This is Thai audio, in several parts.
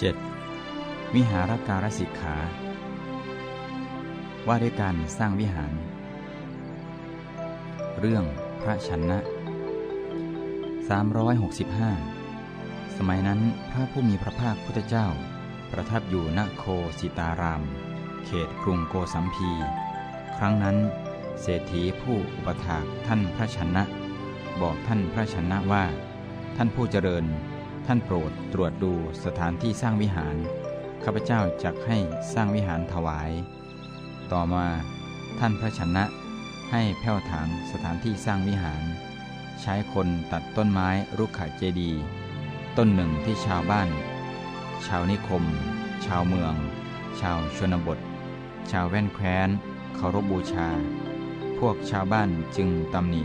7. วิหารการสิกขา ว่าด้วยการสร้างวิหาร เรื่องพระชนะ 365 สมัยนั้นพระผู้มีพระภาคพุทธเจ้า ประทับอยู่ณโคสิตาราม เขตกรุงโกสัมพี ครั้งนั้น เศรษฐีผู้อุปถากท่านพระชนะ บอกท่านพระชนะว่า ท่านผู้เจริญ ท่านโปรดตรวจดูสถานที่สร้างวิหาร ข้าพเจ้าจักให้สร้างวิหารถวาย ต่อมาท่านพระชนะ ให้แผ้วถางสถานที่สร้างวิหาร ใช้คนตัดต้นไม้รุกขเจดี ต้นหนึ่งที่ชาวบ้าน ชาวนิคม ชาวเมือง ชาวชนบท ชาวแว่นแคว้นเคารพบูชา พวกชาวบ้านจึงตำหนิ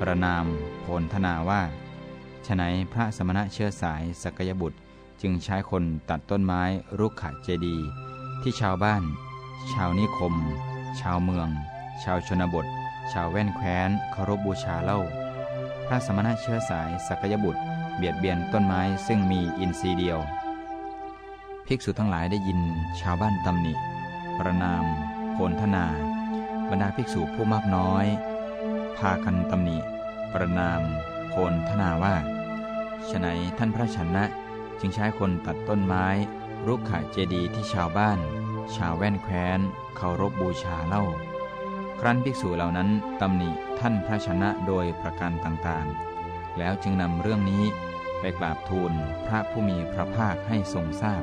ประนามโพลธนาว่า ฉนัยพระสมณะเชื้อสายสกยบุตรจึงใช้คนตัดต้นไม้รุกขะเจดี ที่ชาวบ้าน ชาวนิคม ชาวเมือง ชาวชนบท ชาวแว่นแคว้นเคารพบูชาเล่า พระสมณะเชื้อสายสกยบุตร เบียดเบียนต้นไม้ซึ่งมีอินทรีย์เดียว ภิกษุทั้งหลายได้ยินชาวบ้านตำหนิ ประนามโพลธนา บรรดาภิกษุผู้มากน้อย พากันตำหนิ ประนามโพลธนาว่า ฉะไหนท่านพระชนะ จึงใช้คนตัดต้นไม้รุกขะเจดีที่ชาวบ้าน ชาวแว่นแคว้นเคารพบบูชาเล่า ครั้นภิกษุเหล่านั้นตำหนิท่านพระชนะโดยประการต่างๆ แล้วจึงนำเรื่องนี้ไปกราบทูลพระผู้มีพระภาคให้ทรงทราบ